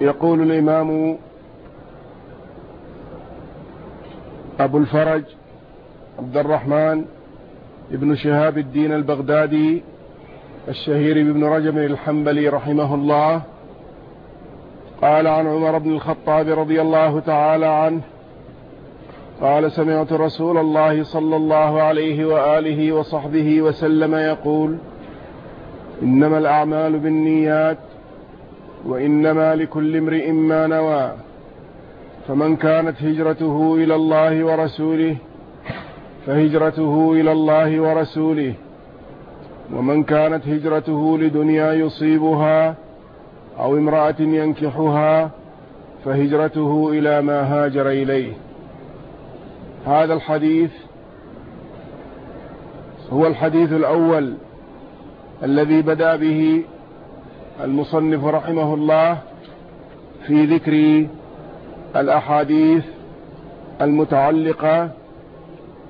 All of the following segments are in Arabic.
يقول الإمام أبو الفرج عبد الرحمن ابن شهاب الدين البغدادي الشهير بابن رجب الحنبلي رحمه الله. قال عن عمر بن الخطاب رضي الله تعالى عنه قال سمعت رسول الله صلى الله عليه وآله وصحبه وسلم يقول إنما الأعمال بالنيات وإنما لكل امرئ ما نوى فمن كانت هجرته إلى الله ورسوله فهجرته إلى الله ورسوله ومن كانت هجرته لدنيا يصيبها أو امرأة ينكحها فهجرته إلى ما هاجر إليه. هذا الحديث هو الحديث الأول الذي بدأ به المصنف رحمه الله في ذكر الأحاديث المتعلقة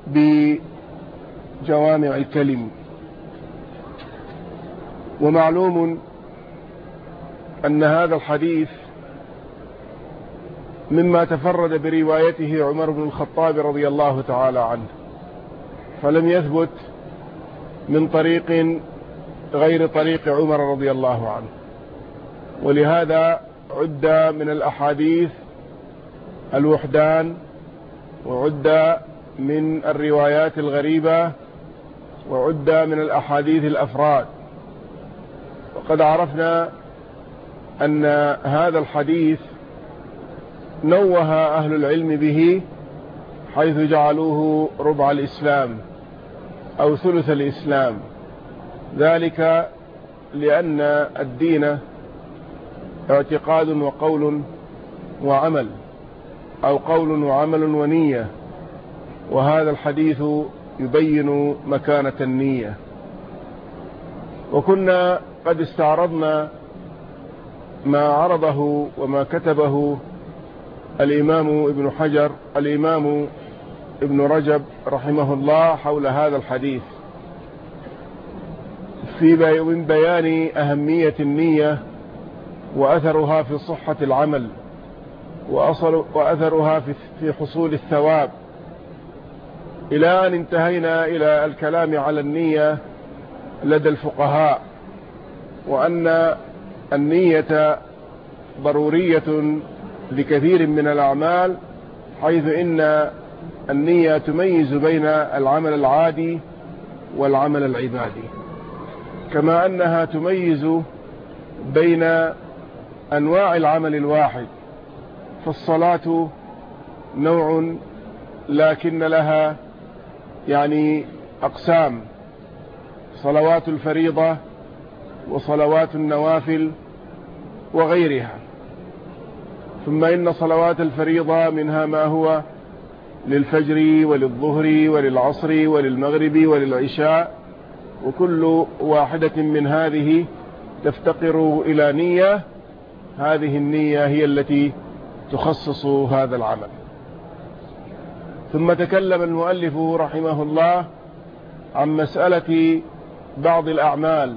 بجوامع الكلم. ومعلوم أن هذا الحديث مما تفرد بروايته عمر بن الخطاب رضي الله تعالى عنه فلم يثبت من طريق غير طريق عمر رضي الله عنه. ولهذا عد من الأحاديث الوحدان وعد من الروايات الغريبة وعد من الأحاديث الأفراد. وقد عرفنا أن هذا الحديث نوه أهل العلم به حيث جعلوه ربع الإسلام أو ثلث الإسلام. ذلك لأن الدين اعتقاد وقول وعمل أو قول وعمل ونية. وهذا الحديث يبين مكانة النية. وكنا قد استعرضنا ما عرضه وما كتبه الإمام ابن حجر الإمام ابن رجب رحمه الله حول هذا الحديث. في بيان أهمية النية وأثرها في صحة العمل وأصل وأثرها في حصول الثواب. إلى أن انتهينا إلى الكلام على النية لدى الفقهاء وأن النية ضرورية لكثير من الأعمال حيث إن النية تميز بين العمل العادي والعمل العبادي. كما أنها تميز بين أنواع العمل الواحد فالصلاة نوع لكن لها يعني أقسام صلوات الفريضة وصلوات النوافل وغيرها. ثم إن صلوات الفريضة منها ما هو للفجر وللظهر وللعصر وللمغرب وللعشاء وكل واحدة من هذه تفتقر إلى نية هذه النية هي التي تخصص هذا العمل. ثم تكلم المؤلف رحمه الله عن مسألة بعض الأعمال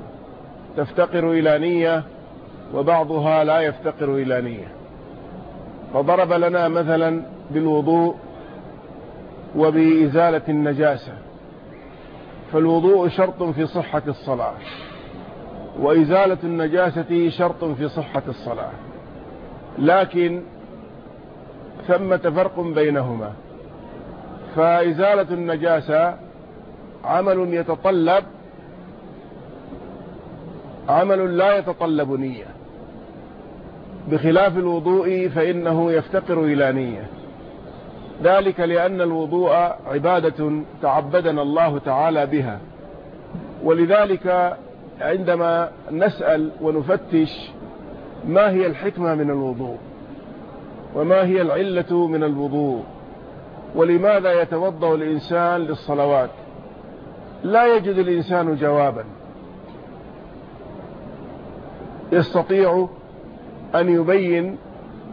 تفتقر إلى نية وبعضها لا يفتقر إلى نية. فضرب لنا مثلا بالوضوء وبإزالة النجاسة. فالوضوء شرط في صحة الصلاة. وإزالة النجاسة شرط في صحة الصلاة. لكن ثمة فرق بينهما. فإزالة النجاسة عمل يتطلب عمل لا يتطلب نية. بخلاف الوضوء فإنه يفتقر إلى نية. ذلك لأن الوضوء عبادة تعبدنا الله تعالى بها. ولذلك عندما نسأل ونفتش ما هي الحكمة من الوضوء وما هي العلة من الوضوء ولماذا يتوضأ الإنسان للصلوات؟ لا يجد الإنسان جوابا. يستطيع أن يبين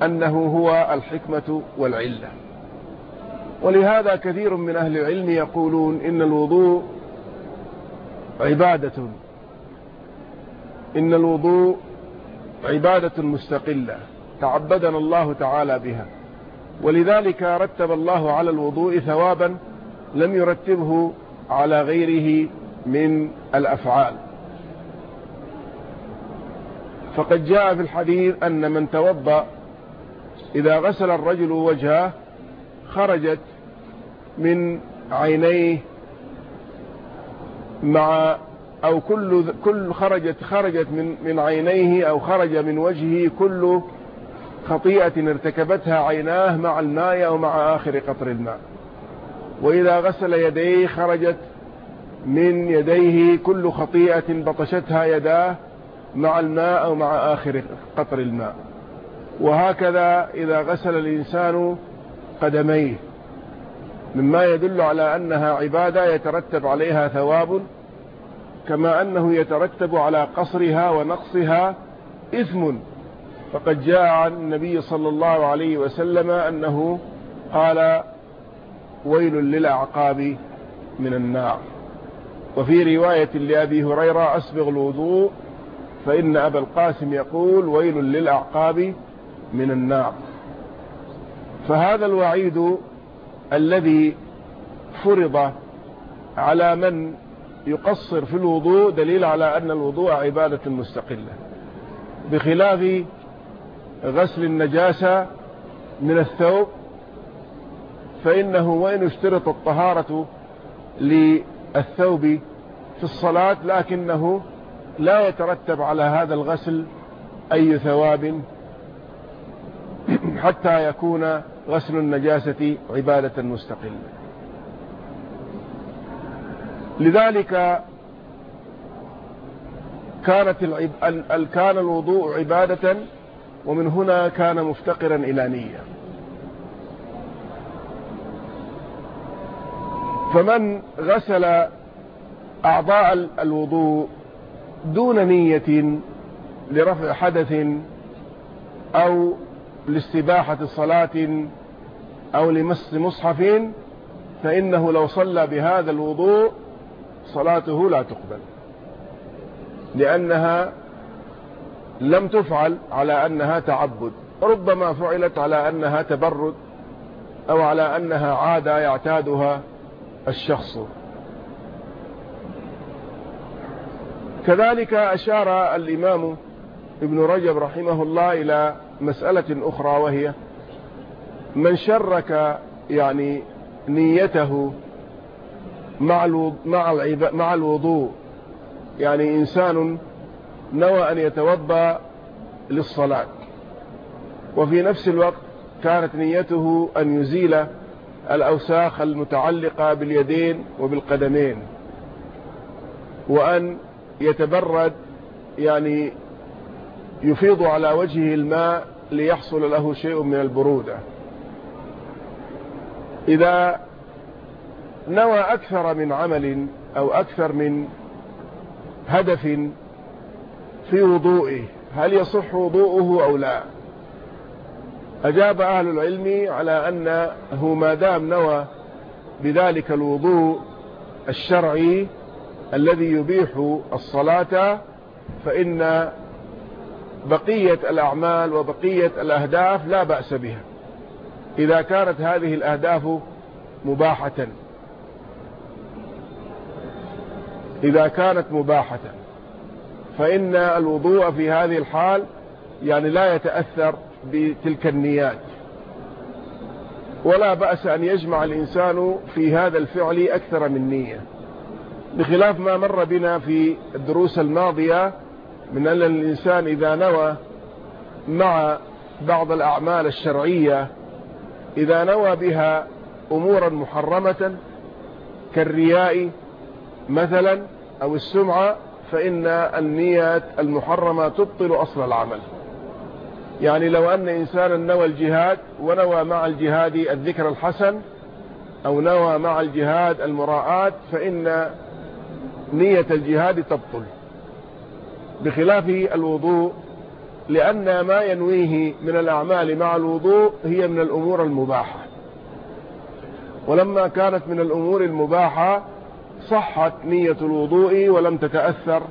أنه هو الحكمة والعلة. ولهذا كثير من أهل العلم يقولون إن الوضوء عبادة. إن الوضوء عبادة مستقلة تعبدنا الله تعالى بها. ولذلك رتب الله على الوضوء ثوابا لم يرتبه على غيره من الأفعال. فقد جاء في الحديث أن من توضأ إذا غسل الرجل وجهه خرجت من عينيه مع أو كل كل خرجت خرجت من من عينيه أو خرج من وجهه كل خطيئة ارتكبتها عيناه مع الماء أو مع آخر قطر الماء. وإذا غسل يديه خرجت من يديه كل خطيئة بطشتها يداه مع الماء أو مع آخر قطر الماء. وهكذا إذا غسل الإنسان قدميه. مما يدل على أنها عبادة يترتب عليها ثواب كما أنه يترتب على قصرها ونقصها إثم. فقد جاء عن النبي صلى الله عليه وسلم أنه قال ويل للأعقاب من النار. وفي رواية لأبي هريرة أسبغ الوضوء فإن أبا القاسم يقول ويل للأعقاب من النار. فهذا الوعيد الذي فرض على من يقصر في الوضوء دليل على أن الوضوء عبادة مستقلة بخلاف غسل النجاسة من الثوب فإنه وإن اشترط الطهارة للثوب في الصلاة لكنه لا يترتب على هذا الغسل أي ثواب حتى يكون غسل النجاسة عبادة مستقلة. لذلك كانت. كان الوضوء عبادة ومن هنا كان مفتقرا إلى نية فمن غسل أعضاء الوضوء دون نية لرفع حدث أو لاستباحة صلاة أو لمس مصحف فإنه لو صلى بهذا الوضوء صلاته لا تقبل. لأنها لم تفعل على أنها تعبد. ربما فعلت على أنها تبرد أو على أنها عادة يعتادها الشخص. كذلك أشار الإمام ابن رجب رحمه الله إلى مسألة أخرى وهي من شرك يعني نيته مع مع مع الوضوء. يعني إنسان نوى أن يتوضأ للصلاة. وفي نفس الوقت كانت نيته أن يزيل الأوساخ المتعلقة باليدين وبالقدمين. وأن يتبرد يعني يفيض على وجهه الماء ليحصل له شيء من البرودة. إذا نوى أكثر من عمل أو أكثر من هدف في وضوئه. هل يصح وضوءه أو لا؟ أجاب أهل العلم على أنه ما دام نوى بذلك الوضوء الشرعي الذي يبيح الصلاة فإن بقية الأعمال وبقية الأهداف لا بأس بها. إذا كانت هذه الأهداف مباحة. إذا كانت مباحة. فإن الوضوء في هذه الحال يعني لا يتأثر بتلك النيات. ولا بأس أن يجمع الإنسان في هذا الفعل أكثر من نية. بخلاف ما مر بنا في الدروس الماضية من أن الإنسان إذا نوى مع بعض الأعمال الشرعية إذا نوى بها أمورا محرمة كالرياء مثلا أو السمعة فإن النيات المحرمة تبطل أصل العمل. يعني لو أن إنسانا نوى الجهاد ونوى مع الجهاد الذكر الحسن أو نوى مع الجهاد المراءات فإن نية الجهاد تبطل. بخلاف الوضوء لأن ما ينويه من الأعمال مع الوضوء هي من الأمور المباحة. ولما كانت من الأمور المباحة صحت نية الوضوء ولم تتأثر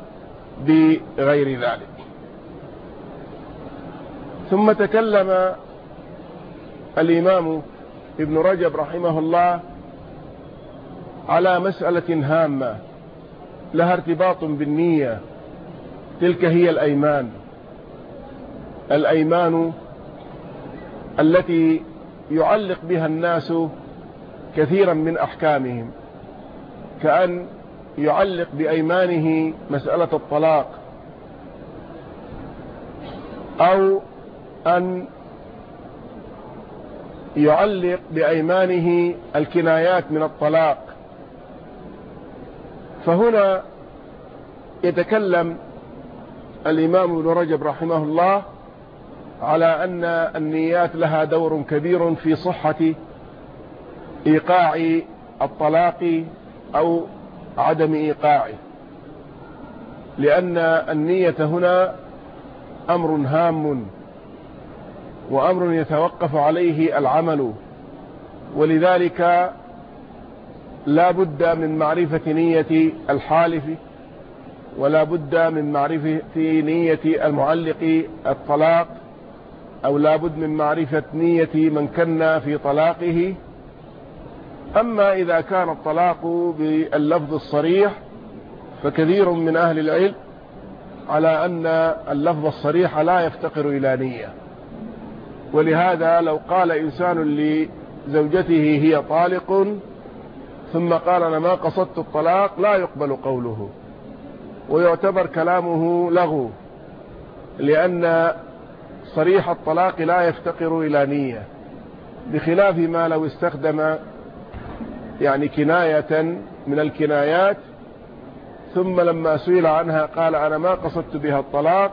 بغير ذلك. ثم تكلم الإمام ابن رجب رحمه الله على مسألة هامة لها ارتباط بالنية تلك هي الأيمان. الأيمان التي يعلق بها الناس كثيرا من أحكامهم. كأن يعلق بأيمانه مسألة الطلاق. أو أن يعلق بأيمانه الكنايات من الطلاق. فهنا يتكلم الإمام ابن رجب رحمه الله على أن النيات لها دور كبير في صحة إيقاع الطلاق أو عدم إيقاعه. لأن النية هنا أمر هام وأمر يتوقف عليه العمل. ولذلك لا بد من معرفة نية الحالف ولا بد من معرفة نية المعلق الطلاق أو لا بد من معرفة نية من كنا في طلاقه. أما إذا كان الطلاق باللفظ الصريح فكثير من أهل العلم على أن اللفظ الصريح لا يفتقر إلى نية. ولهذا لو قال إنسان لزوجته هي طالق ثم قال أنا ما قصدت الطلاق لا يقبل قوله. ويعتبر كلامه لغو لأن صريح الطلاق لا يفتقر إلى نية بخلاف ما لو استخدم يعني كناية من الكنايات ثم لما سئل عنها قال أنا ما قصدت بها الطلاق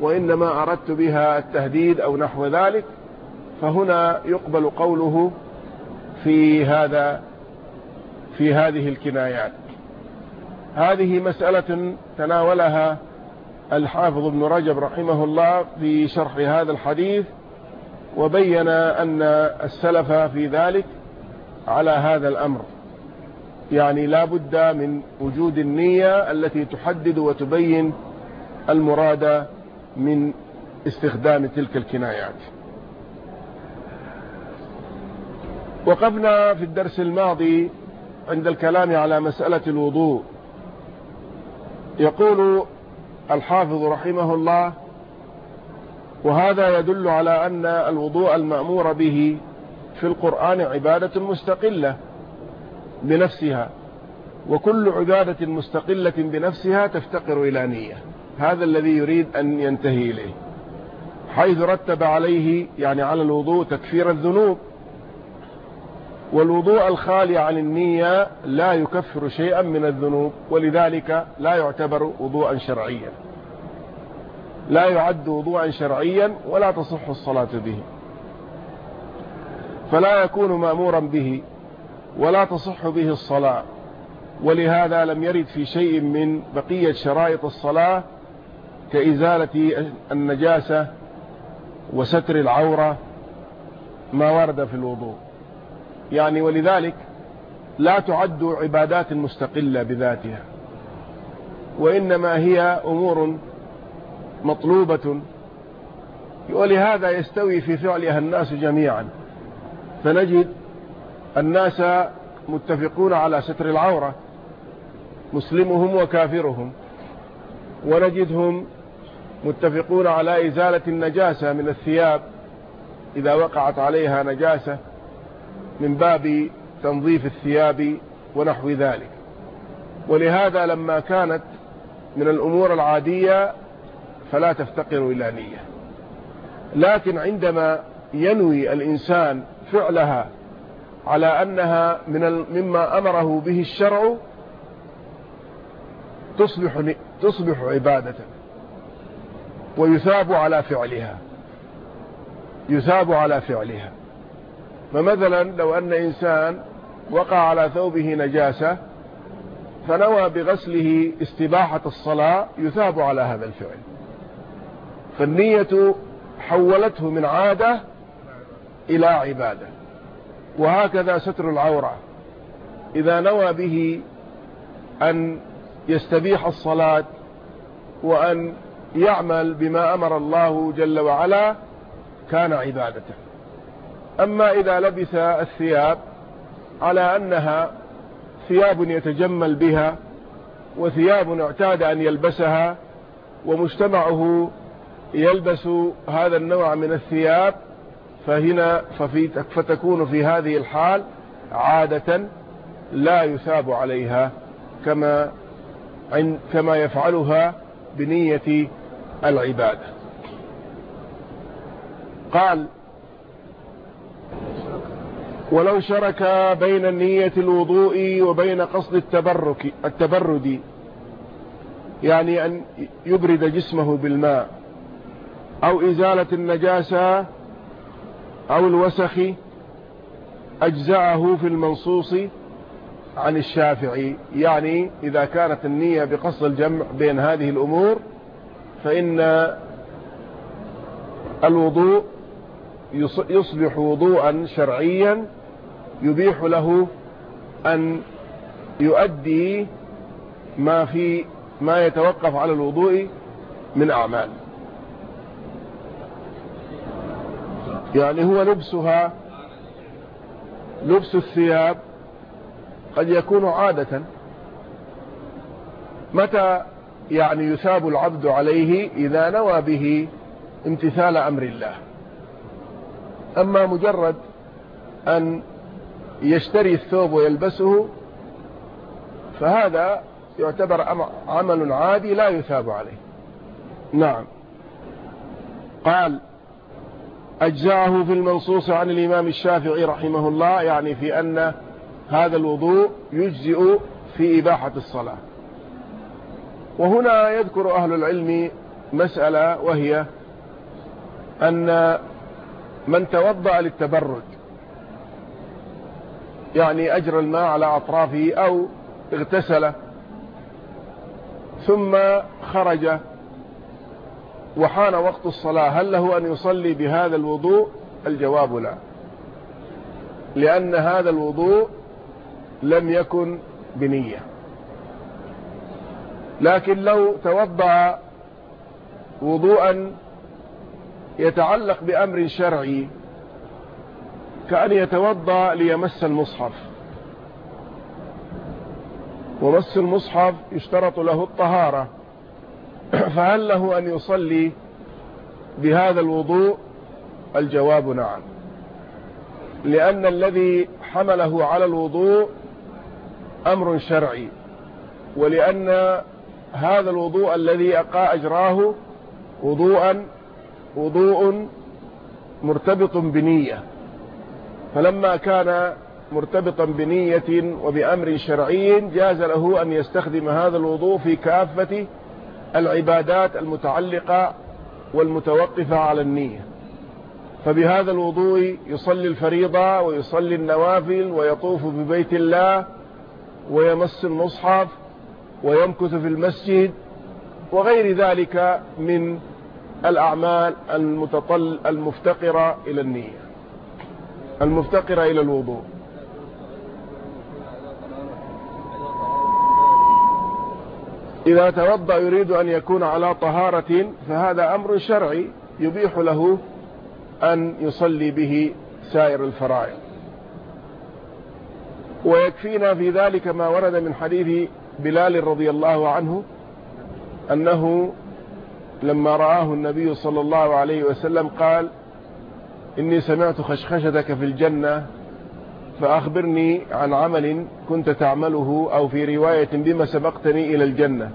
وإنما أردت بها التهديد أو نحو ذلك فهنا يقبل قوله في هذا في هذه الكنايات. هذه مسألة تناولها الحافظ ابن رجب رحمه الله في شرح هذا الحديث وبين أن السلف في ذلك على هذا الأمر. يعني لا بد من وجود النية التي تحدد وتبين المراد من استخدام تلك الكنايات. وقفنا في الدرس الماضي عند الكلام على مسألة الوضوء. يقول الحافظ رحمه الله وهذا يدل على أن الوضوء المأمور به في القرآن عبادة مستقلة بنفسها وكل عبادة مستقلة بنفسها تفتقر إلى نية. هذا الذي يريد أن ينتهي إليه. حيث رتب عليه يعني على الوضوء تكفير الذنوب. والوضوء الخالي عن النية لا يكفر شيئا من الذنوب ولذلك لا يعتبر وضوءا شرعيا. لا يعد وضوءا شرعيا ولا تصح الصلاة به. فلا يكون مأمورا به ولا تصح به الصلاة. ولهذا لم يرد في شيء من بقية شرائط الصلاة كإزالة النجاسة وستر العورة ما ورد في الوضوء. يعني ولذلك لا تعد عبادات مستقلة بذاتها وإنما هي أمور مطلوبة ولهذا يستوي في فعلها الناس جميعا. فنجد الناس متفقون على ستر العورة مسلمهم وكافرهم. ونجدهم متفقون على إزالة النجاسة من الثياب إذا وقعت عليها نجاسة من باب تنظيف الثياب ونحو ذلك. ولهذا لما كانت من الأمور العادية فلا تفتقر إلى نية. لكن عندما ينوي الإنسان فعلها على أنها من مما أمره به الشرع تصبح, تصبح عبادة ويثاب على فعلها. يثاب على فعلها. فمثلا لو أن إنسان وقع على ثوبه نجاسة فنوى بغسله استباحة الصلاة يثاب على هذا الفعل. فالنية حولته من عادة إلى عبادة. وهكذا ستر العورة. إذا نوى به أن يستبيح الصلاة وأن يعمل بما أمر الله جل وعلا كان عبادة أما إذا لبس الثياب على أنها ثياب يتجمل بها وثياب اعتاد أن يلبسها ومجتمعه يلبس هذا النوع من الثياب فهنا ففي فتكون في هذه الحال عادة لا يثاب عليها كما كما يفعلها بنية العبادة. قال ولو شرك بين النية الوضوء وبين قصد التبرك التبرد يعني أن يبرد جسمه بالماء أو إزالة النجاسة أو الوسخ أجزأه في المنصوص عن الشافعي. يعني إذا كانت النية بقصد الجمع بين هذه الأمور فإن الوضوء يصبح وضوءا شرعيا يبيح له أن يؤدي ما في ما يتوقف على الوضوء من أعمال. يعني هو لبسها لبس الثياب قد يكون عادة. متى يعني يثاب العبد عليه؟ إذا نوى به امتثال أمر الله. أما مجرد أن يشتري الثوب ويلبسه فهذا يعتبر عمل عادي لا يثاب عليه. نعم. قال أجزاه في المنصوص عن الإمام الشافعي رحمه الله يعني في أن هذا الوضوء يجزئ في إباحة الصلاة. وهنا يذكر أهل العلم مسألة وهي أن من توضأ للتبرد يعني أجرى الماء على أطرافه أو اغتسل ثم خرج وحان وقت الصلاة هل له أن يصلي بهذا الوضوء؟ الجواب لا. لأن هذا الوضوء لم يكن بنية. لكن لو توضأ وضوءا يتعلق بأمر شرعي كأن يتوضأ ليمس المصحف. ومس المصحف يشترط له الطهارة. فهل له أن يصلي بهذا الوضوء؟ الجواب نعم. لأن الذي حمله على الوضوء أمر شرعي ولأن هذا الوضوء الذي أقى أجراه وضوءا وضوء مرتبط بنية. فلما كان مرتبطا بنية وبأمر شرعي جاز له أن يستخدم هذا الوضوء في كافة العبادات المتعلقة والمتوقفة على النية. فبهذا الوضوء يصلي الفريضة ويصلي النوافل ويطوف ببيت الله ويمس المصحف ويمكث في المسجد وغير ذلك من الأعمال المتطل المفتقرة إلى النية المفتقرة إلى الوضوء. إذا توضأ يريد أن يكون على طهارة فهذا أمر شرعي يبيح له أن يصلي به سائر الفرائض. ويكفينا في ذلك ما ورد من حديث بلال رضي الله عنه أنه لما رآه النبي صلى الله عليه وسلم قال إني سمعت خشخشتك في الجنة فأخبرني عن عمل كنت تعمله أو في رواية بما سبقتني إلى الجنة.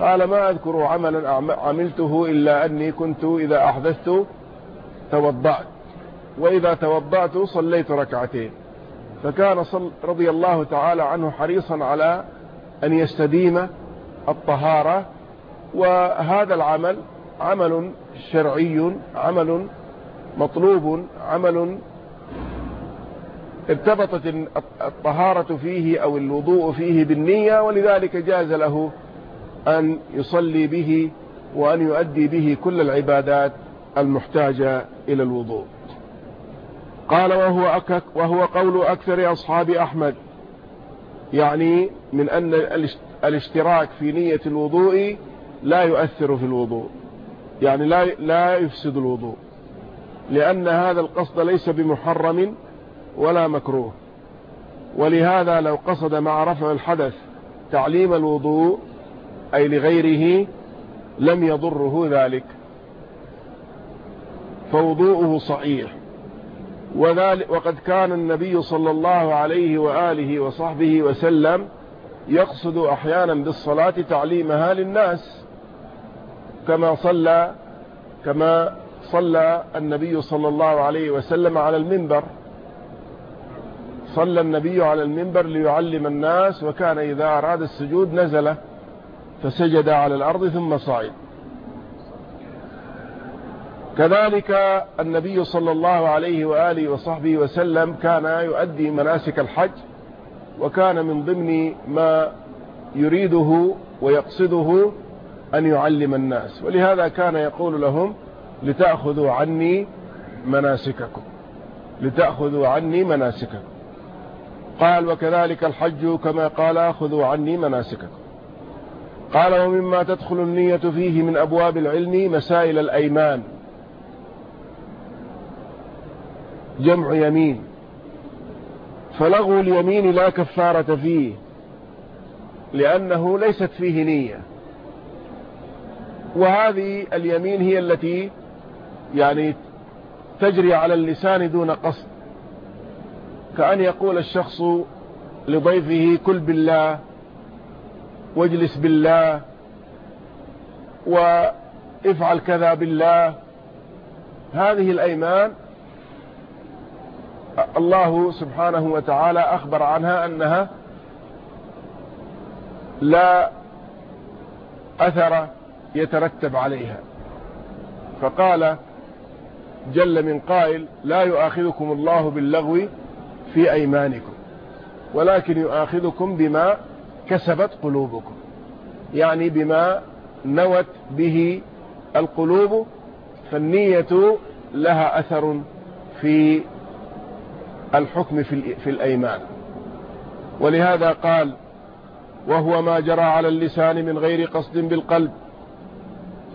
قال ما أذكر عملا عملته إلا أني كنت إذا أحدثت توضعت وإذا توضعت صليت ركعتين. فكان صل رضي الله تعالى عنه حريصا على أن يستديم الطهارة وهذا العمل عمل شرعي عمل مطلوب عمل ارتبطت الطهارة فيه أو الوضوء فيه بالنية ولذلك جاز له أن يصلي به وأن يؤدي به كل العبادات المحتاجة إلى الوضوء. قال وهو, أكك وهو قول أكثر أصحاب أحمد يعني من أن الاشتراك في نية الوضوء لا يؤثر في الوضوء يعني لا لا يفسد الوضوء لأن هذا القصد ليس بمحرم ولا مكروه. ولهذا لو قصد مع رفع الحدث تعليم الوضوء أي لغيره لم يضره ذلك. فوضوءه صحيح. وذلك وقد كان النبي صلى الله عليه وآله وصحبه وسلم يقصد أحيانا بالصلاة تعليمها للناس كما صلى كما صلى النبي صلى الله عليه وسلم على المنبر. صلى النبي على المنبر ليعلم الناس وكان إذا أراد السجود نزل فسجد على الأرض ثم صعد. كذلك النبي صلى الله عليه وآله وصحبه وسلم كان يؤدي مناسك الحج وكان من ضمن ما يريده ويقصده أن يعلم الناس. ولهذا كان يقول لهم لتأخذوا عني مناسككم لتأخذوا عني مناسككم. قال وكذلك الحج كما قال خذوا عني مناسككم. قال ومما تدخل النية فيه من أبواب العلم مسائل الأيمان. جمع يمين. فلغو اليمين لا كفارة فيه لأنه ليست فيه نية. وهذه اليمين هي التي يعني تجري على اللسان دون قصد. كأن يقول الشخص لضيفه كل بالله واجلس بالله وافعل كذا بالله. هذه الأيمان الله سبحانه وتعالى أخبر عنها أنها لا أثر يترتب عليها. فقال جل من قائل لا يؤاخذكم الله باللغو في أيمانكم ولكن يؤاخذكم بما كسبت قلوبكم يعني بما نوت به القلوب فالنية لها أثر في الحكم في الأيمان. ولهذا قال وهو ما جرى على اللسان من غير قصد بالقلب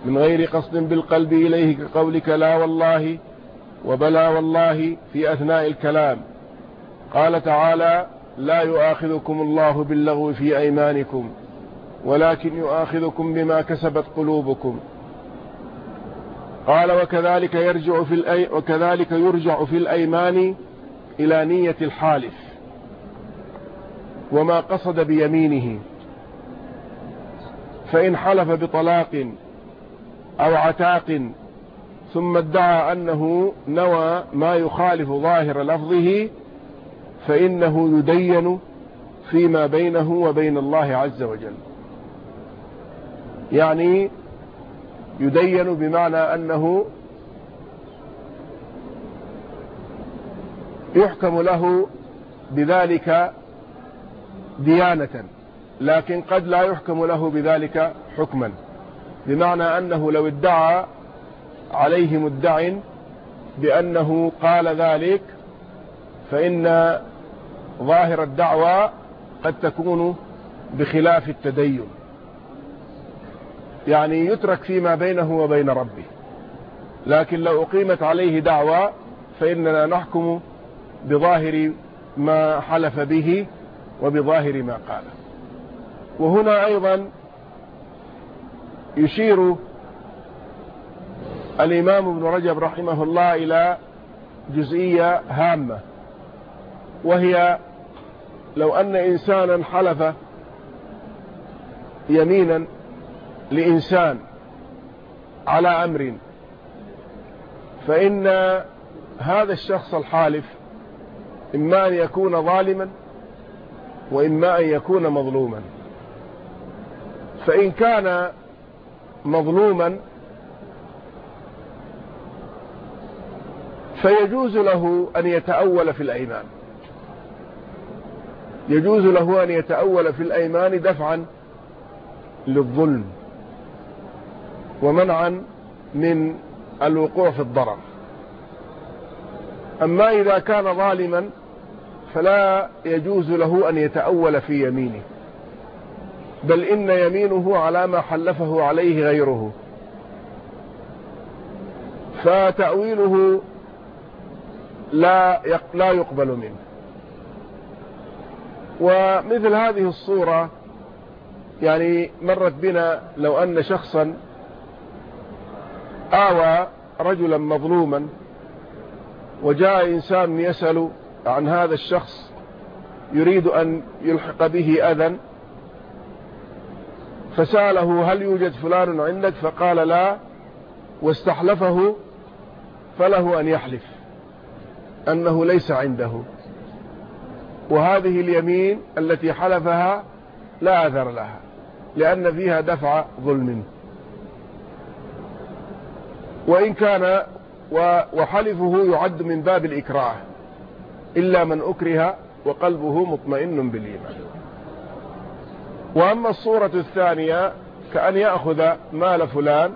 من غير قصد بالقلب إليه كقولك لا والله وبلا والله في أثناء الكلام. قال تعالى لا يؤاخذكم الله باللغو في أيمانكم ولكن يؤاخذكم بما كسبت قلوبكم. قال وكذلك يرجع في الأي وكذلك يرجع في الأيمان إلى نية الحالف وما قصد بيمينه. فإن حلف بطلاق أو عتاق ثم ادعى أنه نوى ما يخالف ظاهر لفظه فإنه يدين فيما بينه وبين الله عز وجل. يعني يدين بمعنى أنه يحكم له بذلك ديانة لكن قد لا يحكم له بذلك حكما. بمعنى أنه لو ادعى عليه مدع بأنه قال ذلك فإن ظاهر الدعوى قد تكون بخلاف التدين. يعني يترك فيما بينه وبين ربه. لكن لو أقيمت عليه دعوى فإننا نحكم بظاهر ما حلف به وبظاهر ما قال. وهنا أيضا يشير الإمام ابن رجب رحمه الله إلى جزئية هامة وهي لو أن إنسانا حلف يمينا لإنسان على أمر فإن هذا الشخص الحالف إما أن يكون ظالما وإما أن يكون مظلوما. فإن كان مظلوما فيجوز له أن يتأول في الأيمان. يجوز له أن يتأول في الأيمان دفعا للظلم ومنعا من الوقوع في الضرر. أما إذا كان ظالما فلا يجوز له أن يتأول في يمينه بل إن يمينه على ما حلفه عليه غيره. فتأويله لا لا يقبل منه. ومثل هذه الصورة يعني مرت بنا لو أن شخصا آوى رجلا مظلوما وجاء إنسان يسأل عن هذا الشخص يريد أن يلحق به أذى فسأله هل يوجد فلان عندك؟ فقال لا واستحلفه فله أن يحلف أنه ليس عنده. وهذه اليمين التي حلفها لا أثر لها لأن فيها دفع ظلم. وإن كان وحلفه يعد من باب الإكراه إلا من أكره وقلبه مطمئن بالإيمان. وأما الصورة الثانية كأن يأخذ مال فلان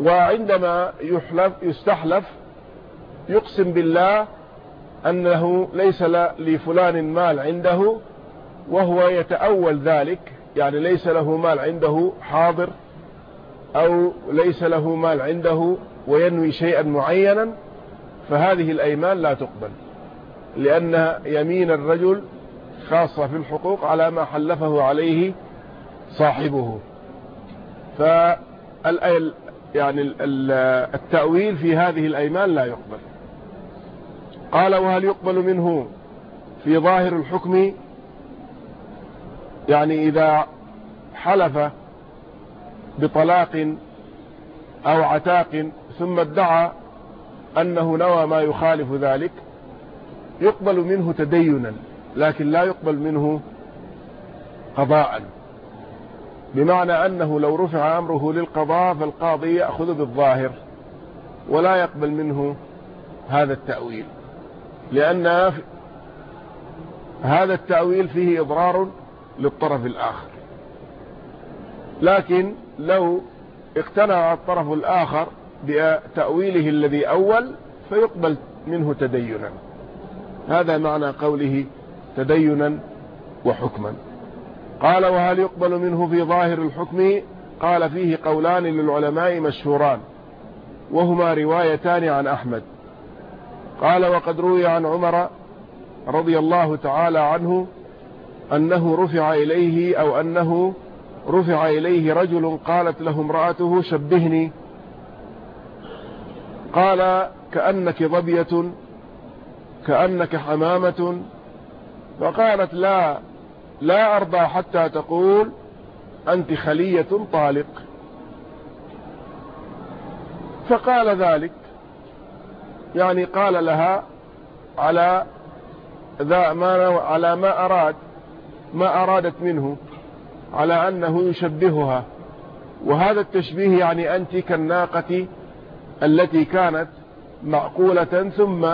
وعندما يحلف يستحلف يقسم بالله أنه ليس لفلان مال عنده وهو يتأول ذلك يعني ليس له مال عنده حاضر أو ليس له مال عنده وينوي شيئا معينا فهذه الأيمان لا تقبل لأن يمين الرجل خاصة في الحقوق على ما حلفه عليه صاحبه. فال يعني التأويل في هذه الأيمان لا يقبل. قال وهل يقبل منه في ظاهر الحكم؟ يعني إذا حلف بطلاق أو عتاق ثم ادعى أنه نوى ما يخالف ذلك يقبل منه تدينا لكن لا يقبل منه قضاء. بمعنى أنه لو رفع أمره للقضاء فالقاضي يأخذ بالظاهر ولا يقبل منه هذا التأويل. لأن هذا التأويل فيه إضرار للطرف الآخر. لكن لو اقتنع الطرف الآخر بتأويله الذي أول فيقبل منه تدينا. هذا معنى قوله تدينا وحكما. قال وهل يقبل منه في ظاهر الحكم؟ قال فيه قولان للعلماء مشهوران وهما روايتان عن أحمد. قال وقد روي عن عمر رضي الله تعالى عنه أنه رفع إليه أو أنه رفع إليه رجل قالت له امرأته شبهني. قال كأنك ضبية كأنك حمامة. فقالت لا لا أرضى حتى تقول أنت خلية طالق. فقال ذلك. يعني قال لها على ذا ما على ما أراد ما أرادت منه على أنه يشبهها. وهذا التشبيه يعني أنت كالناقة التي كانت معقولة ثم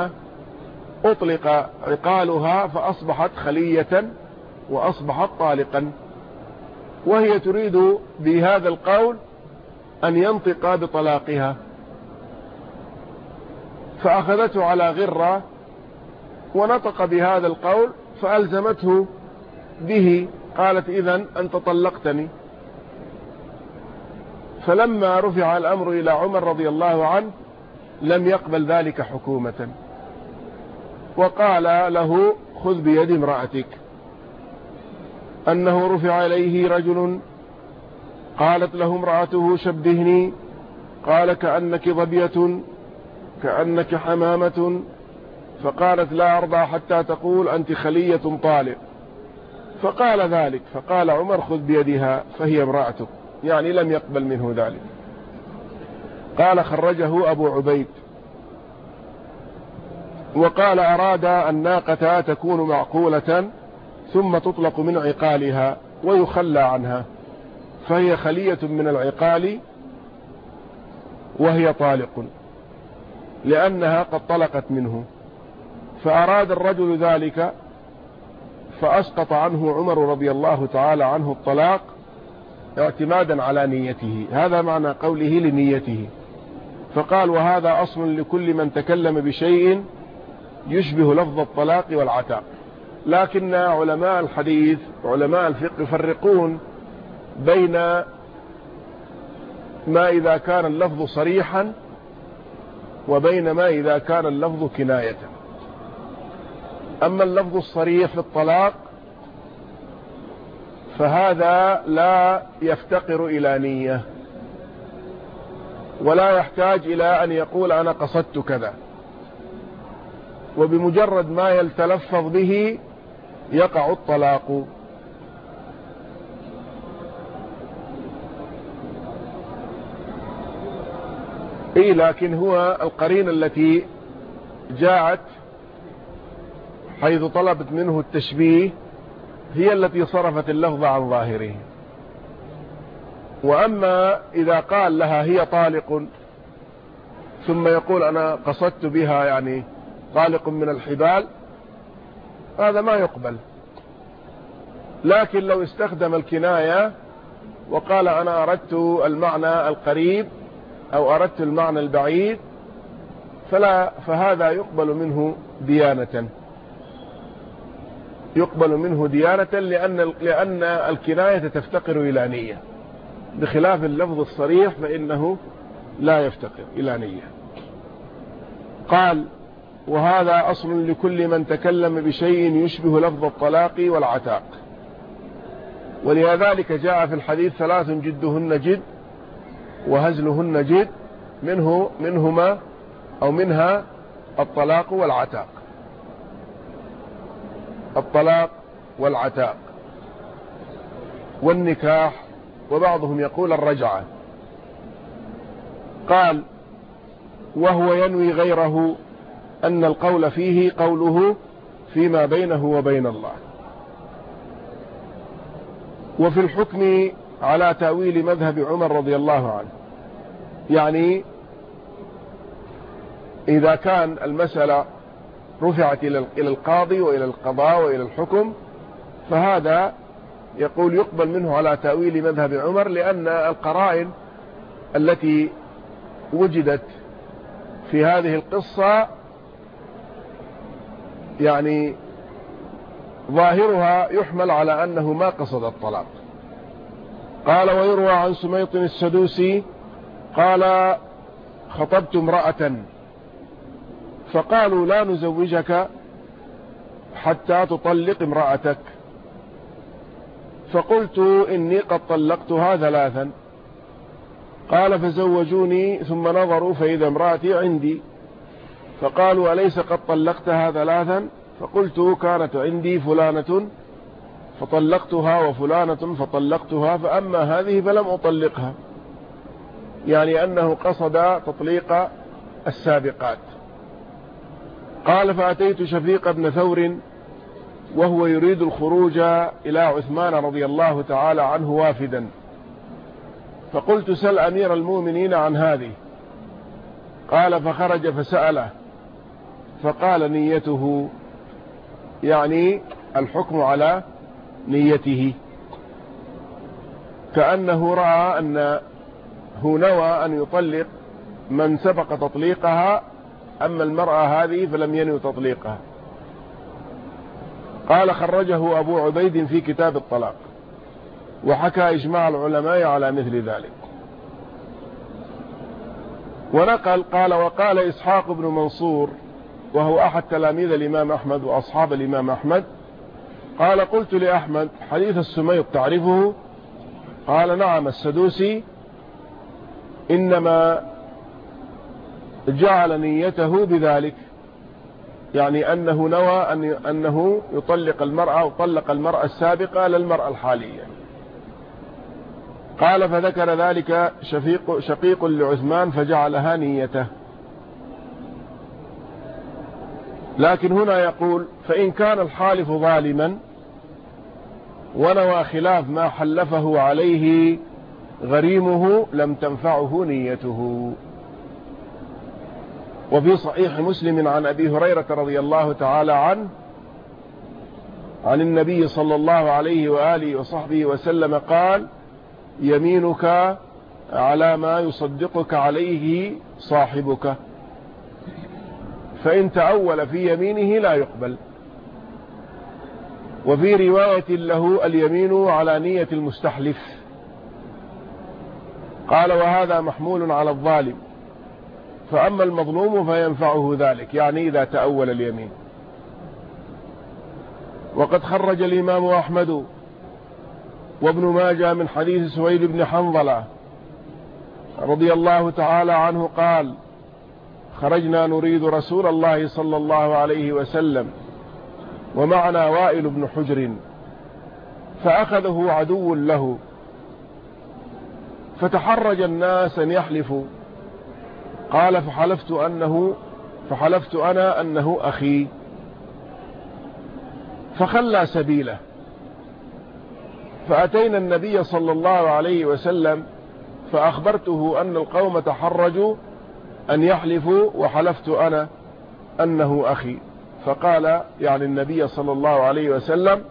أطلق عقالها فأصبحت خلية وأصبحت طالقا. وهي تريد بهذا القول أن ينطق بطلاقها. فأخذته على غرة ونطق بهذا القول فألزمته به قالت إذا أنت طلقتني. فلما رفع الأمر إلى عمر رضي الله عنه لم يقبل ذلك حكومة. وقال له خذ بيد امرأتك. أنه رفع إليه رجل قالت له امرأته شبهني قال كأنك ضبية كأنك حمامة فقالت لا أرضى حتى تقول أنت خلية طالق. فقال ذلك فقال عمر خذ بيدها فهي امرأتك. يعني لم يقبل منه ذلك. قال خرجه أبو عبيد. وقال أراد الناقة تكون معقولة ثم تطلق من عقالها ويخلى عنها. فهي خلية من العقال وهي طالق. لأنها قد طلقت منه. فأراد الرجل ذلك فأسقط عنه عمر رضي الله تعالى عنه الطلاق اعتمادا على نيته. هذا معنى قوله لنيته. فقال وهذا أصل لكل من تكلم بشيء يشبه لفظ الطلاق والعتاق. لكن علماء الحديث علماء الفقه يفرقون بين ما إذا كان اللفظ صريحا وبين ما إذا كان اللفظ كناية. أما اللفظ الصريح في الطلاق فهذا لا يفتقر إلى نية ولا يحتاج إلى أن يقول أنا قصدت كذا. وبمجرد ما يتلفظ به يقع الطلاق. إي لكن هو القرينة التي جاءت حيث طلبت منه التشبيه هي التي صرفت اللفظ عن ظاهره. وأما إذا قال لها هي طالق ثم يقول أنا قصدت بها يعني طالق من الحبال هذا ما يقبل. لكن لو استخدم الكناية وقال أنا أردت المعنى القريب أو أردت المعنى البعيد فلا فهذا يقبل منه ديانة. يقبل منه ديانة لأن, لأن الكناية تفتقر إلى نية. بخلاف اللفظ الصريح فإنه لا يفتقر إلى نية. قال وهذا أصل لكل من تكلم بشيء يشبه لفظ الطلاق والعتاق. ولذلك جاء في الحديث ثلاث جدهن جد وهزلهن جد منه منهما أو منها الطلاق والعتاق. الطلاق والعتاق. والنكاح وبعضهم يقول الرجعة. قال وهو ينوي غيره أن القول فيه قوله فيما بينه وبين الله. وفي الحكم على تأويل مذهب عمر رضي الله عنه. يعني إذا كان المسألة رفعت إلى القاضي وإلى القضاء وإلى الحكم فهذا يقول يقبل منه على تأويل مذهب عمر لأن القرائن التي وجدت في هذه القصة يعني ظاهرها يحمل على أنه ما قصد الطلاق. قال ويروى عن سميط السدوسي قال خطبت امرأة فقالوا لا نزوجك حتى تطلق امرأتك. فقلت إني قد طلقتها ثلاثا. قال فزوجوني ثم نظروا فإذا امرأتي عندي. فقالوا أليس قد طلقتها ثلاثا؟ فقلت كانت عندي فلانة فطلقتها وفلانة فطلقتها فأما هذه فلم أطلقها. يعني أنه قصد تطليق السابقات. قال فأتيت شفيق بن ثور وهو يريد الخروج إلى عثمان رضي الله تعالى عنه وافدا. فقلت سل أمير المؤمنين عن هذه. قال فخرج فسأله. فقال نيته يعني الحكم على نيته. كأنه رأى أنه نوى أن يطلق من سبق تطليقها أما المرأة هذه فلم ينوي تطليقها. قال خرجه أبو عبيد في كتاب الطلاق وحكى إجماع العلماء على مثل ذلك. ونقل قال وقال إسحاق بن منصور وهو أحد تلاميذ الإمام أحمد وأصحاب الإمام أحمد قال قلت لأحمد حديث السميط تعرفه؟ قال نعم السدوسي إنما جعل نيته بذلك يعني أنه نوى أن أنه يطلق المرأة وطلق المرأة السابقة للمرأة الحالية. قال فذكر ذلك شفيق شقيق لعثمان فجعلها نيته. لكن هنا يقول فإن كان الحالف ظالما ونوى خلاف ما حلفه عليه غريمه لم تنفعه نيته. وفي صحيح مسلم عن أبي هريرة رضي الله تعالى عنه عن النبي صلى الله عليه وآله وصحبه وسلم قال يمينك على ما يصدقك عليه صاحبك. فإن تأول في يمينه لا يقبل. وفي رواية له اليمين على نية المستحلف. قال وهذا محمول على الظالم. فأما المظلوم فينفعه ذلك يعني إذا تأول اليمين. وقد خرج الإمام أحمد وابن ماجه من حديث سويد بن حنظلة رضي الله تعالى عنه قال خرجنا نريد رسول الله صلى الله عليه وسلم ومعنا وائل بن حجر فأخذه عدو له فتحرج الناس أن يحلفوا قال فحلفت أنه فحلفت أنا أنه أخي فخلى سبيله فأتينا النبي صلى الله عليه وسلم فأخبرته أن القوم تحرجوا أن يحلفوا وحلفت أنا أنه أخي. فقال يعني النبي صلى الله عليه وسلم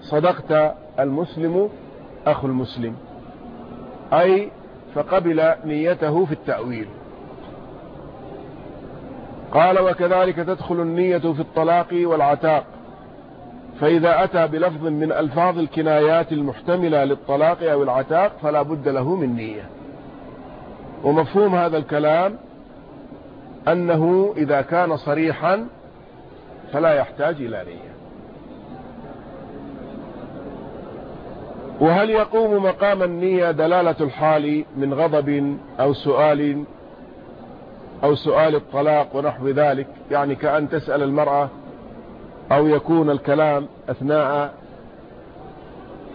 صدقت المسلم أخو المسلم. أي فقبل نيته في التأويل. قال وكذلك تدخل النية في الطلاق والعتاق. فإذا أتى بلفظ من ألفاظ الكنايات المحتملة للطلاق أو العتاق فلا بد له من نية. ومفهوم هذا الكلام أنه إذا كان صريحا فلا يحتاج إلى نية. وهل يقوم مقام النية دلالة الحال من غضب أو سؤال أو سؤال الطلاق ونحو ذلك؟ يعني كأن تسأل المرأة أو يكون الكلام أثناء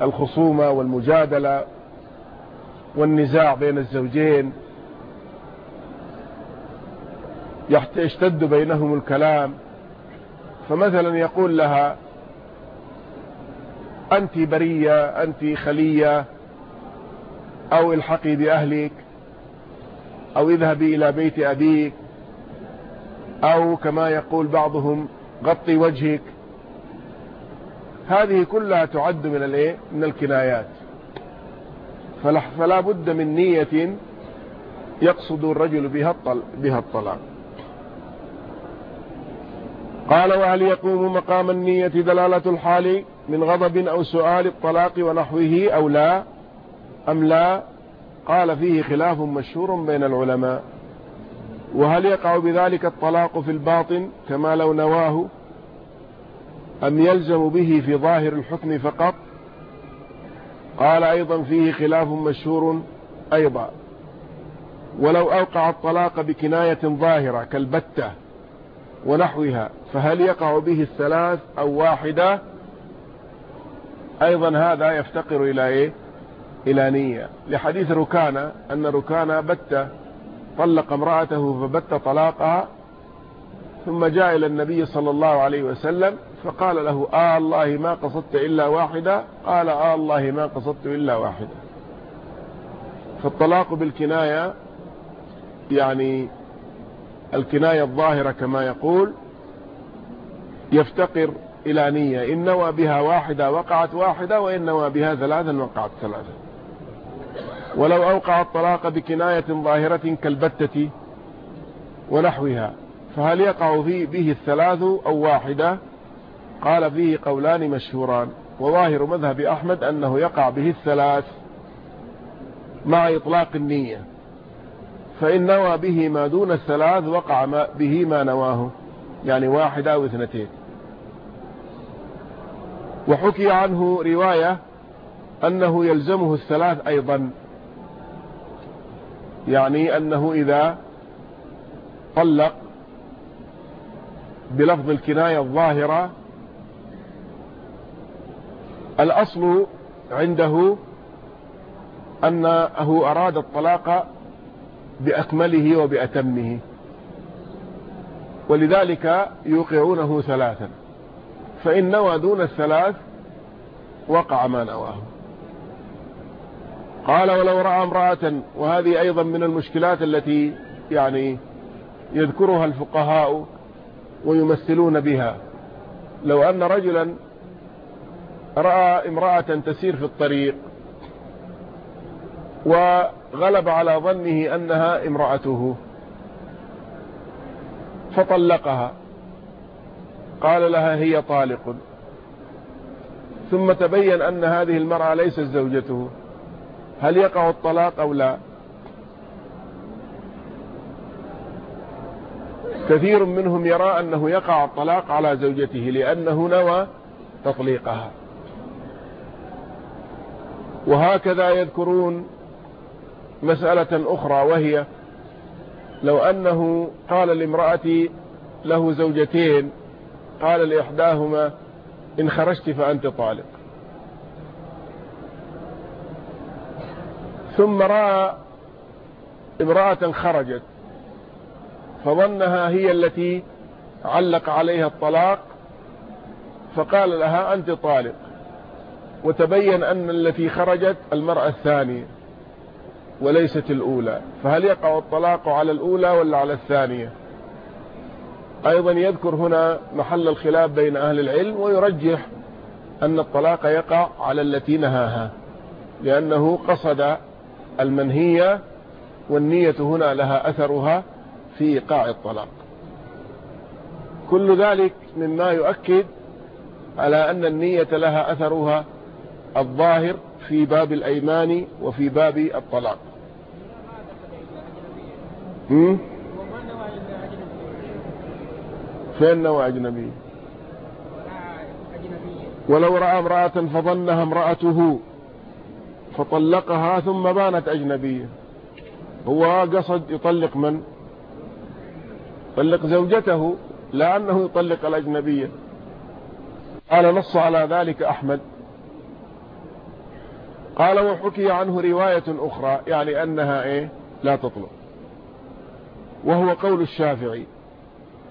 الخصومة والمجادلة والنزاع بين الزوجين يشتد بينهم الكلام. فمثلا يقول لها أنت برية أنت خلية أو الحقي بأهلك أو اذهبي إلى بيت أبيك أو كما يقول بعضهم غطي وجهك. هذه كلها تعد من الإيه؟ من الكنايات. فلا بد من نية يقصد الرجل بها بها الطلاق. قال وهل يقوم مقام النية دلالة الحال من غضب أو سؤال الطلاق ونحوه أو لا؟ أم لا؟ قال فيه خلاف مشهور بين العلماء. وهل يقع بذلك الطلاق في الباطن كما لو نواه؟ أم يلزم به في ظاهر الحكم فقط؟ قال أيضا فيه خلاف مشهور أيضا. ولو أوقع الطلاق بكناية ظاهرة كالبتة ونحوها فهل يقع به الثلاث أو واحدة؟ أيضا هذا يفتقر إلى إيه؟ إلى نية. لحديث ركانة أن ركانة بت طلق امرأته فبت طلاقها ثم جاء إلى النبي صلى الله عليه وسلم فقال له آه الله ما قصدت إلا واحدة؟ قال آه الله ما قصدت إلا واحدة. فالطلاق بالكناية يعني الكناية الظاهرة كما يقول يفتقر إلى نية إن نوى بها واحدة وقعت واحدة وإن نوى بها ثلاثا وقعت ثلاثا. ولو أوقع الطلاق بكناية ظاهرة كالبتة ونحوها فهل يقع به الثلاث أو واحدة؟ قال فيه قولان مشهوران. وظاهر مذهب أحمد أنه يقع به الثلاث مع إطلاق النية. فإن نوى به ما دون الثلاث وقع به ما نواه يعني واحدة أو اثنتين. وحكي عنه رواية أنه يلزمه الثلاث أيضا. يعني أنه إذا طلق بلفظ الكناية الظاهرة الأصل عنده أنه أراد الطلاق بأكمله وبأتمه. ولذلك يوقعونه ثلاثا. فإن نوى دون الثلاث وقع ما نواه. قال ولو رأى امرأة وهذه أيضا من المشكلات التي يعني يذكرها الفقهاء ويمثلون بها. لو أن رجلا رأى امرأة تسير في الطريق وغلب على ظنه أنها امرأته. فطلقها. قال لها هي طالق. ثم تبين أن هذه المرأة ليست زوجته. هل يقع الطلاق أو لا؟ كثير منهم يرى أنه يقع الطلاق على زوجته لأنه نوى تطليقها. وهكذا يذكرون مسألة أخرى وهي لو أنه قال لامرأتي له زوجتين قال لإحداهما إن خرجت فأنت طالق. ثم رأى امرأة خرجت فظنها هي التي علق عليها الطلاق فقال لها أنت طالق وتبين أن التي خرجت المرأة الثانية. وليست الأولى. فهل يقع الطلاق على الأولى ولا على الثانية؟ أيضا يذكر هنا محل الخلاف بين أهل العلم ويرجح أن الطلاق يقع على التي نهاها لأنه قصد المنهية والنية هنا لها أثرها في إيقاع الطلاق. كل ذلك مما يؤكد على أن النية لها أثرها الظاهر في باب الأيمان وفي باب الطلاق. فين نوى أجنبي؟ ولو رأى امرأة فظنها امرأته فطلقها ثم بانت أجنبية. هو قصد يطلق من؟ طلق زوجته لا أنه يطلق الأجنبية. قال نص على ذلك أحمد. قال وحكي عنه رواية أخرى يعني أنها إيه؟ لا تطلق. وهو قول الشافعي.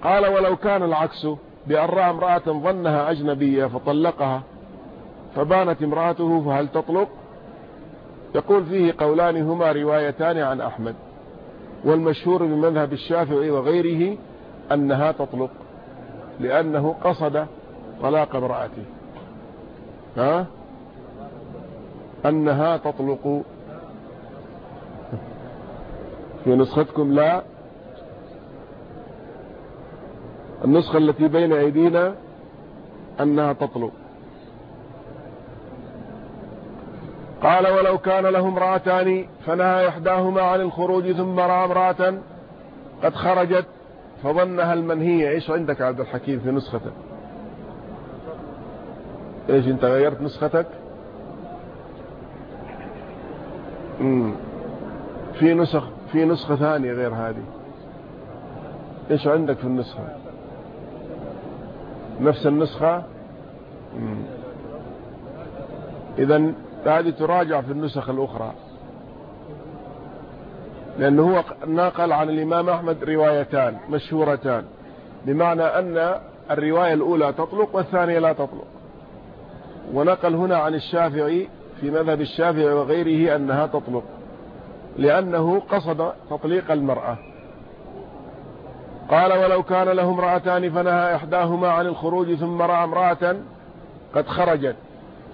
قال ولو كان العكس بأن رأى امرأة ظنها أجنبية فطلقها فبانت امرأته فهل تطلق؟ يقول فيه قولان هما روايتان عن أحمد. والمشهور من مذهب الشافعي وغيره أنها تطلق لأنه قصد طلاق امرأته. ها؟ أنها تطلق في نسختكم لا النسخة التي بين أيدينا أنها تطلق. قال ولو كان له امرأتان فنهى إحداهما عن الخروج ثم رأى امرأة قد خرجت فظنها المنهية إيش عندك عبد الحكيم في نسختك. إيش أنت غيرت نسختك؟ في نسخ في نسخة ثانية غير هذه. إيش عندك في النسخة؟ نفس النسخة؟ اذا هذه تراجع في النسخ الأخرى. لأنه هو ناقل عن الإمام أحمد روايتان مشهورتان. بمعنى أن الرواية الأولى تطلق والثانية لا تطلق. ونقل هنا عن الشافعي في مذهب الشافعي وغيره أنها تطلق لأنه قصد تطليق المرأة. قال ولو كان له امرأتان فنهى إحداهما عن الخروج ثم رأى امرأة قد خرجت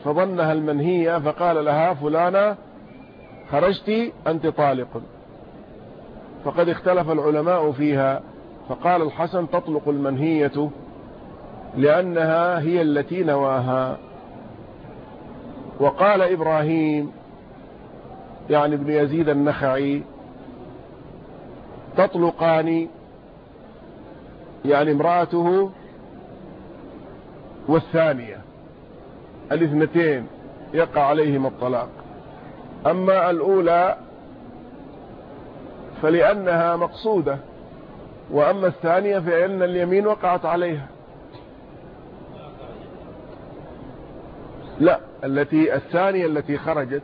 فظنها المنهية فقال لها فلانة خرجت أنت طالق. فقد اختلف العلماء فيها فقال الحسن تطلق المنهية لأنها هي التي نواها. وقال إبراهيم يعني ابن يزيد النخعي تطلقان يعني امرأته والثانية الاثنتين يقع عليهم الطلاق. أما الأولى فلأنها مقصودة وأما الثانية فإن اليمين وقعت عليها. لا التي الثانية التي خرجت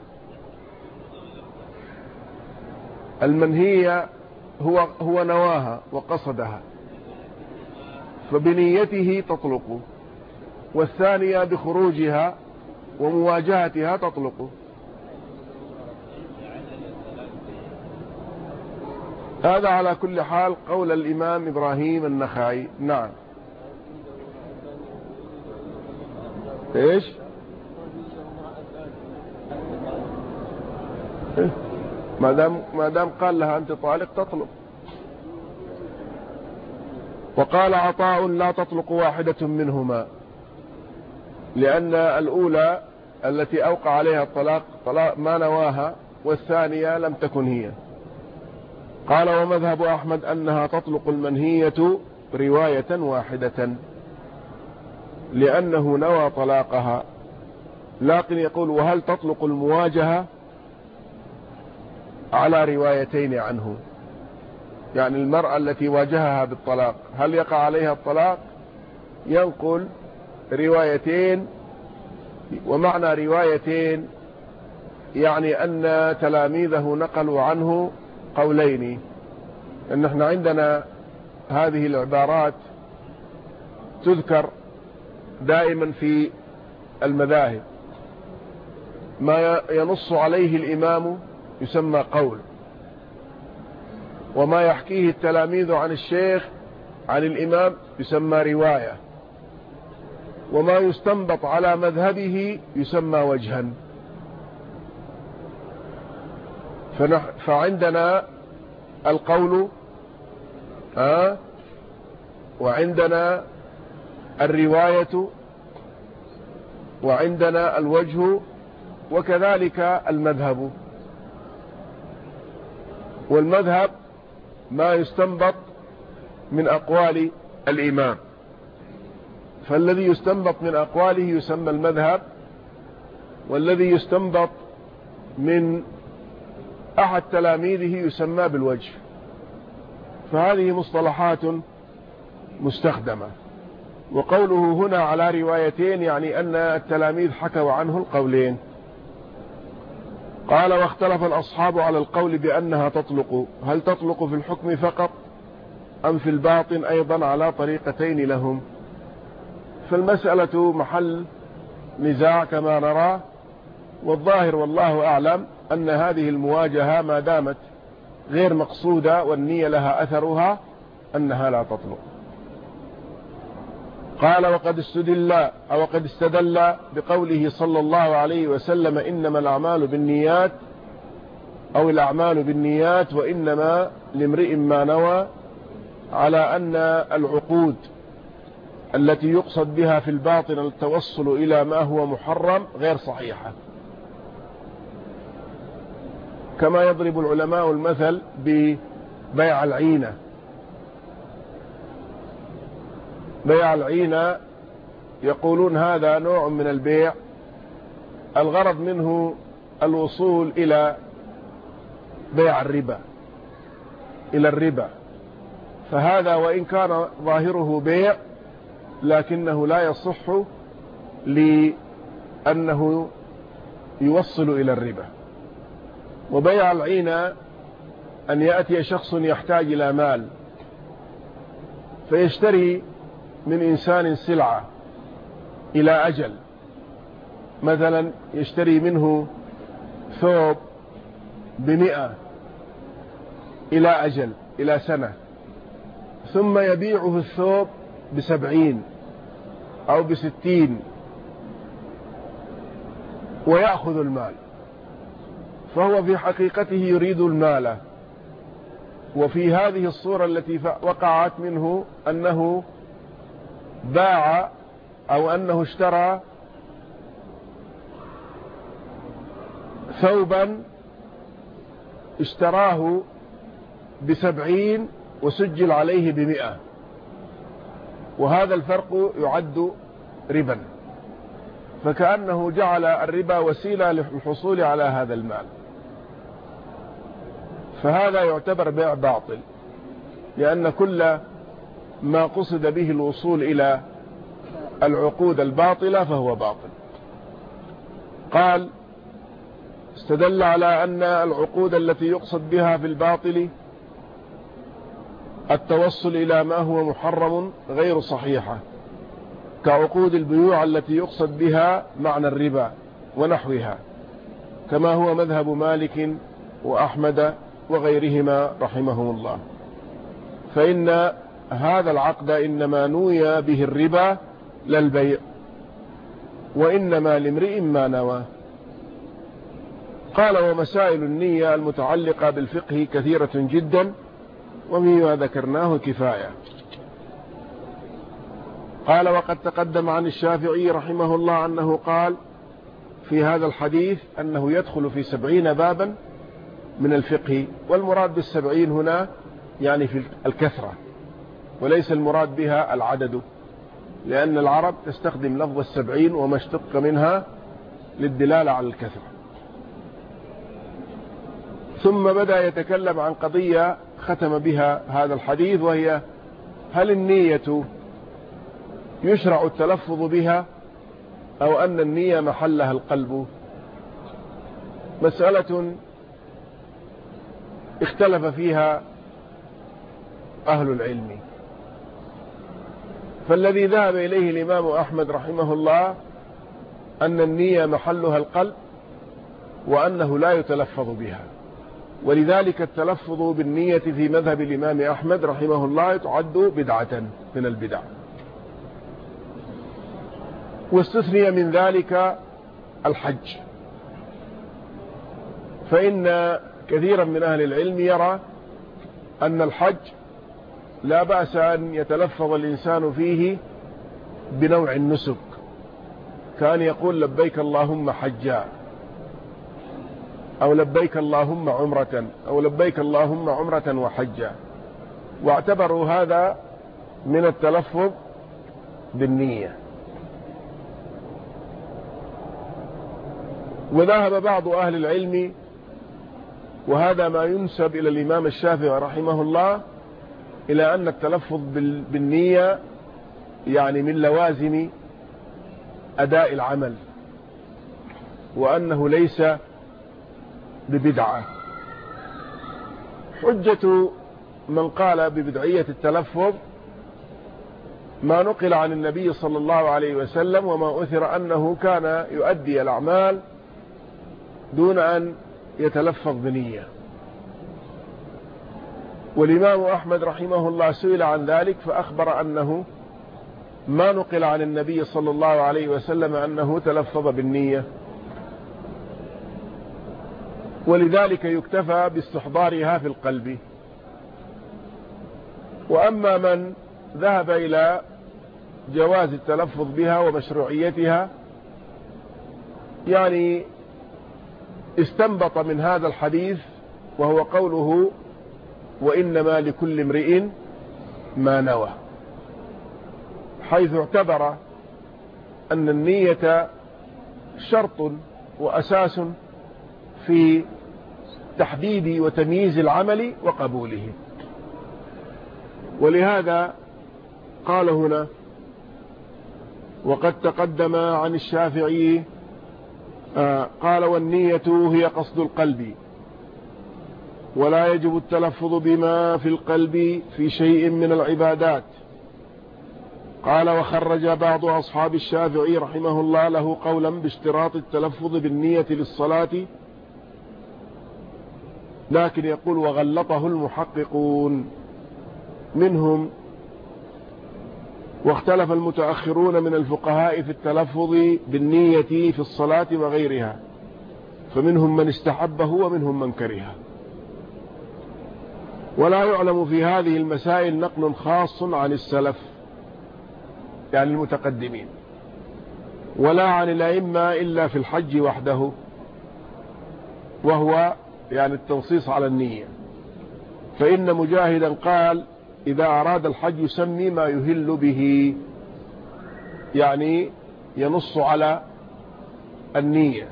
المنهية هو هو نواها وقصدها فبنيته تطلق والثانية بخروجها ومواجهتها تطلق. هذا على كل حال قول الإمام إبراهيم النخعي. نعم. إيش؟ ما دام ما دام قال لها أنت طالق تطلق. وقال عطاء لا تطلق واحدة منهما لأن الأولى التي أوقع عليها الطلاق طلاق ما نواها والثانية لم تكن هي. قال ومذهب أحمد أنها تطلق المنهية رواية واحدة لأنه نوى طلاقها. لكن يقول وهل تطلق المواجهة؟ على روايتين عنه. يعني المرأة التي واجهها بالطلاق هل يقع عليها الطلاق؟ ينقل روايتين ومعنى روايتين يعني أن تلاميذه نقلوا عنه قولين. أن إحنا عندنا هذه العبارات تذكر دائما في المذاهب. ما ينص عليه الإمام يسمى قول. وما يحكيه التلاميذ عن الشيخ عن الإمام يسمى رواية. وما يستنبط على مذهبه يسمى وجها. فعندنا القول ها وعندنا الرواية وعندنا الوجه وكذلك المذهب. والمذهب ما يستنبط من أقوال الإمام. فالذي يستنبط من أقواله يسمى المذهب والذي يستنبط من أحد تلاميذه يسمى بالوجه. فهذه مصطلحات مستخدمة. وقوله هنا على روايتين يعني أن التلاميذ حكوا عنه القولين. قال واختلف الأصحاب على القول بأنها تطلق. هل تطلق في الحكم فقط أم في الباطن أيضا على طريقتين لهم؟ فالمسألة محل نزاع كما نرى والظاهر والله أعلم أن هذه المواجهة ما دامت غير مقصودة والنية لها أثرها أنها لا تطلق. قال وقد استدل أو قد استدل بقوله صلى الله عليه وسلم إنما الأعمال بالنيات أو الأعمال بالنيات وإنما لامرئ ما نوى على أن العقود التي يقصد بها في الباطن التوصل إلى ما هو محرم غير صحيحة. كما يضرب العلماء المثل ببيع العينة. بيع العينة يقولون هذا نوع من البيع الغرض منه الوصول إلى بيع الربا إلى الربا. فهذا وإن كان ظاهره بيع لكنه لا يصح لأنه يوصل إلى الربا. وبيع العينة أن يأتي شخص يحتاج إلى مال فيشتري من إنسان سلعة إلى أجل. مثلا يشتري منه ثوب بمئة إلى أجل إلى سنة ثم يبيعه الثوب بسبعين أو بستين ويأخذ المال. فهو في حقيقته يريد المال. وفي هذه الصورة التي وقعت منه أنه باع أو أنه اشترى ثوبا اشتراه بسبعين وسجل عليه بمئة. وهذا الفرق يعد ربا. فكأنه جعل الربا وسيلة للحصول على هذا المال. فهذا يعتبر بيع باطل لأن كل ما قصد به الوصول إلى العقود الباطلة فهو باطل. قال استدل على أن العقود التي يقصد بها في الباطل التوصل إلى ما هو محرم غير صحيحة كعقود البيوع التي يقصد بها معنى الربا ونحوها كما هو مذهب مالك وأحمد وغيرهما رحمهم الله. فإن هذا العقد إنما نوي به الربا للبيع وإنما لامرئ ما نوى. قال ومسائل النية المتعلقة بالفقه كثيرة جدا ومما ذكرناه كفاية. قال وقد تقدم عن الشافعي رحمه الله أنه قال في هذا الحديث أنه يدخل في سبعين بابا من الفقه والمراد بالسبعين هنا يعني في الكثرة. وليس المراد بها العدد لأن العرب تستخدم لفظ السبعين وما اشتق منها للدلالة على الكثرة ثم بدأ يتكلم عن قضية ختم بها هذا الحديث وهي هل النية يشرع التلفظ بها أو أن النية محلها القلب؟ مسألة اختلف فيها أهل العلم. فالذي ذهب إليه الإمام أحمد رحمه الله أن النية محلها القلب وأنه لا يتلفظ بها. ولذلك التلفظ بالنية في مذهب الإمام أحمد رحمه الله تعد بدعة من البدع. واستثني من ذلك الحج. فإن كثيرا من أهل العلم يرى أن الحج لا بأس أن يتلفظ الإنسان فيه بنوع النسك. كان يقول لبيك اللهم حجا أو لبيك اللهم عمرة أو لبيك اللهم عمرة وحجا. واعتبروا هذا من التلفظ بالنية. وذهب بعض أهل العلم وهذا ما ينسب إلى الإمام الشافعي رحمه الله إلى أن التلفظ بالنية يعني من لوازم أداء العمل وأنه ليس ببدعة. حجة من قال ببدعية التلفظ ما نقل عن النبي صلى الله عليه وسلم وما أثر أنه كان يؤدي الأعمال دون أن يتلفظ بنية. والإمام أحمد رحمه الله سئل عن ذلك فأخبر أنه ما نقل عن النبي صلى الله عليه وسلم أنه تلفظ بالنية. ولذلك يكتفى باستحضارها في القلب. وأما من ذهب إلى جواز التلفظ بها ومشروعيتها يعني استنبط من هذا الحديث وهو قوله وإنما لكل امرئ ما نوى. حيث اعتبر أن النية شرط وأساس في تحديد وتمييز العمل وقبوله. ولهذا قال هنا وقد تقدم عن الشافعي آه، قال والنية هي قصد القلب. ولا يجب التلفظ بما في القلب في شيء من العبادات. قال وخرج بعض أصحاب الشافعي رحمه الله له قولا باشتراط التلفظ بالنية للصلاة لكن يقول وغلطه المحققون. منهم واختلف المتأخرون من الفقهاء في التلفظ بالنية في الصلاة وغيرها فمنهم من استحبه ومنهم من كرهه. ولا يعلم في هذه المسائل نقل خاص عن السلف يعني المتقدمين ولا عن الأئمة إلا في الحج وحده وهو يعني التنصيص على النية. فإن مجاهدا قال إذا أراد الحج يسمي ما يهل به يعني ينص على النية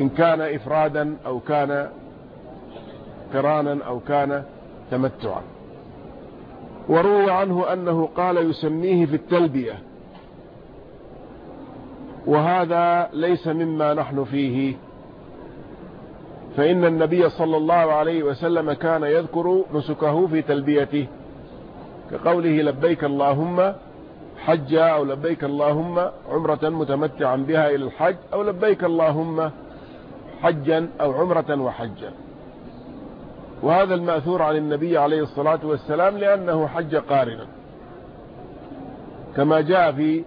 إن كان إفرادا أو كان قرانا أو كان تمتعا. وروى عنه أنه قال يسميه في التلبية. وهذا ليس مما نحن فيه. فإن النبي صلى الله عليه وسلم كان يذكر نسكه في تلبيته. كقوله لبيك اللهم حجا أو لبيك اللهم عمرة متمتعا بها إلى الحج أو لبيك اللهم حجا أو عمرة وحجا. وهذا المأثور عن النبي عليه الصلاة والسلام لأنه حج قارنا. كما جاء في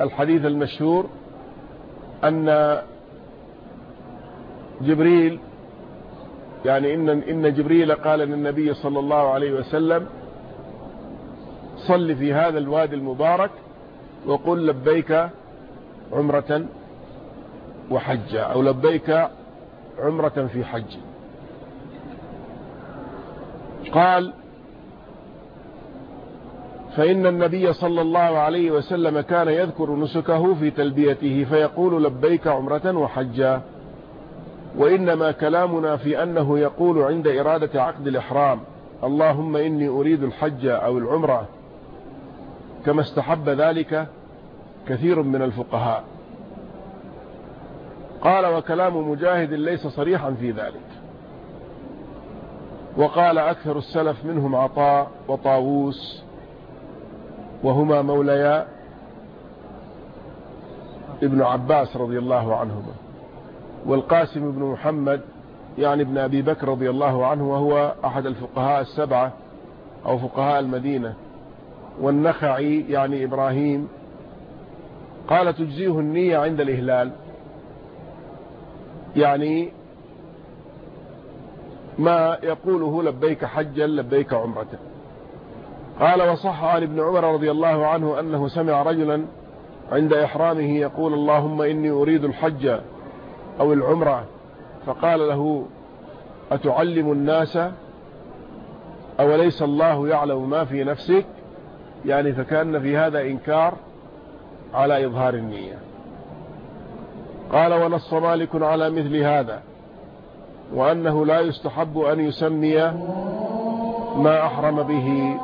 الحديث المشهور أن جبريل يعني إن, إن جبريل قال للنبي صلى الله عليه وسلم صل في هذا الوادي المبارك وقل لبيك عمرة وحجة أو لبيك عمرة في حج قال فإن النبي صلى الله عليه وسلم كان يذكر نسكه في تلبيته فيقول لبيك عمرة وحجا وإنما كلامنا في أنه يقول عند إرادة عقد الإحرام اللهم إني أريد الحج أو العمرة. كما استحب ذلك كثير من الفقهاء. قال وكلام مجاهد ليس صريحا في ذلك. وقال أكثر السلف منهم عطاء وطاووس وهما موليا ابن عباس رضي الله عنهما والقاسم بن محمد يعني ابن أبي بكر رضي الله عنه وهو أحد الفقهاء السبعة أو فقهاء المدينة والنخعي يعني إبراهيم قال تجزيه النية عند الإهلال يعني ما يقوله لبيك حجا لبيك عمرة. قال وصح عن ابن عمر رضي الله عنه أنه سمع رجلا عند إحرامه يقول اللهم إني أريد الحج أو العمرة. فقال له أتعلم الناس؟ أوليس الله يعلم ما في نفسك؟ يعني فكأن في هذا إنكار على إظهار النية. قال ونص مالك على مثل هذا. وأنه لا يستحب أن يسمي ما أحرم به